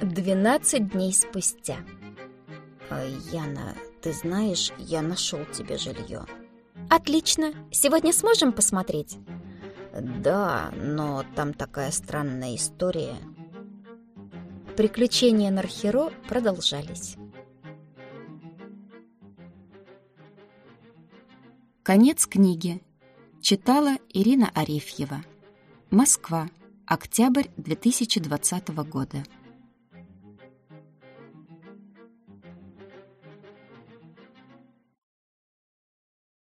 12 дней спустя. А, Яна, ты знаешь, я нашел тебе жилье. Отлично. Сегодня сможем посмотреть? Да, но там такая странная история. Приключения Нархеро продолжались. Конец книги. Читала Ирина Арефьева. Москва. Октябрь 2020 года.